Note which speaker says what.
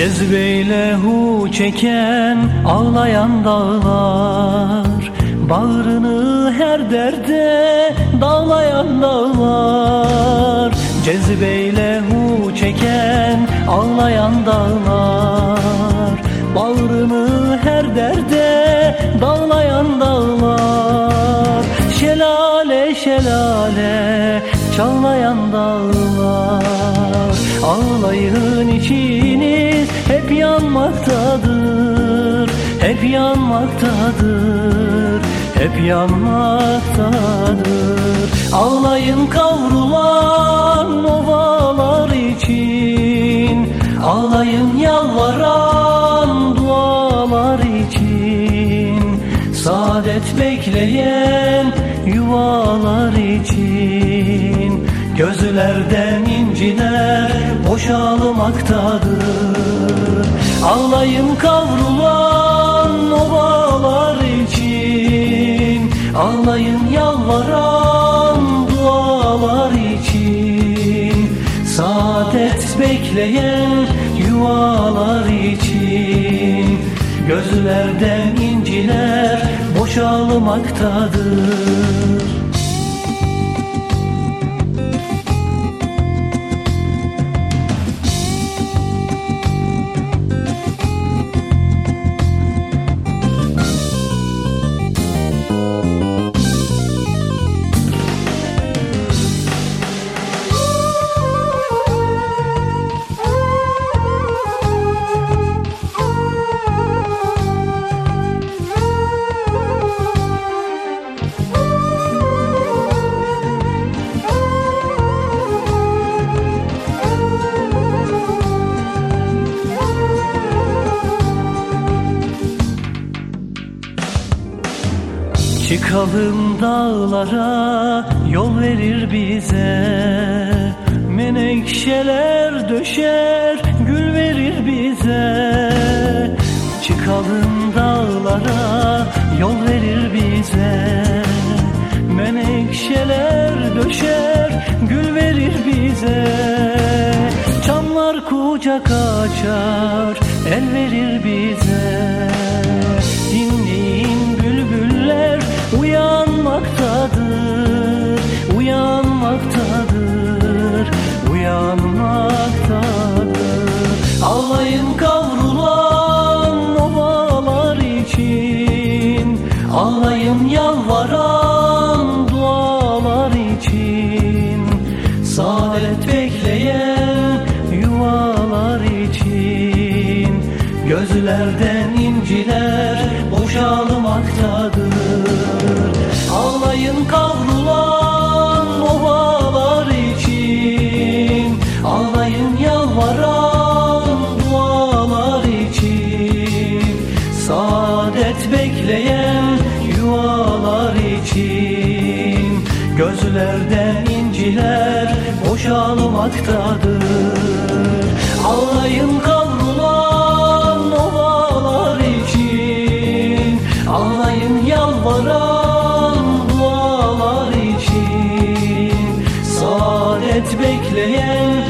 Speaker 1: Cezbeyle hu çeken ağlayan dağlar. Bağrını her derde dağlayan dağlar. Cezbeyle hu çeken ağlayan dağlar. Bağrını her derde dağlayan dağlar. Şelale şelale çağlayan dağlar. Ağlayın hep yanmaktadır Hep yanmaktadır. Hep yanmaktadır. Ağlayın kavrulan ovalar için. Ağlayın yalvaran dualar için. Saadet bekleyen yuvalar için. Gözlerden inciler boşalmaktadır Ağlayın kavrulan ovalar için. Ağlayın yalvaran dualar için. Saadet bekleyen yuvalar için. Gözlerden inciler boşalmaktadır Çıkalım dağlara yol verir bize. Menekşeler döşer gül verir bize. Çıkalım dağlara yol verir bize. Menekşeler döşer gül verir bize. Çamlar kucak açar el verir bize için Ağlayın yalvaran dualar için Saadet bekleyen yuvalar için. Gözlerden inciler boşalmaktadır. Ağlayın kavrulan için. Gözlerden inciler boşalmaktadır. Ağlayın kavrulan ovalar için. Ağlayın yalvaran dualar için. Saadet bekleyen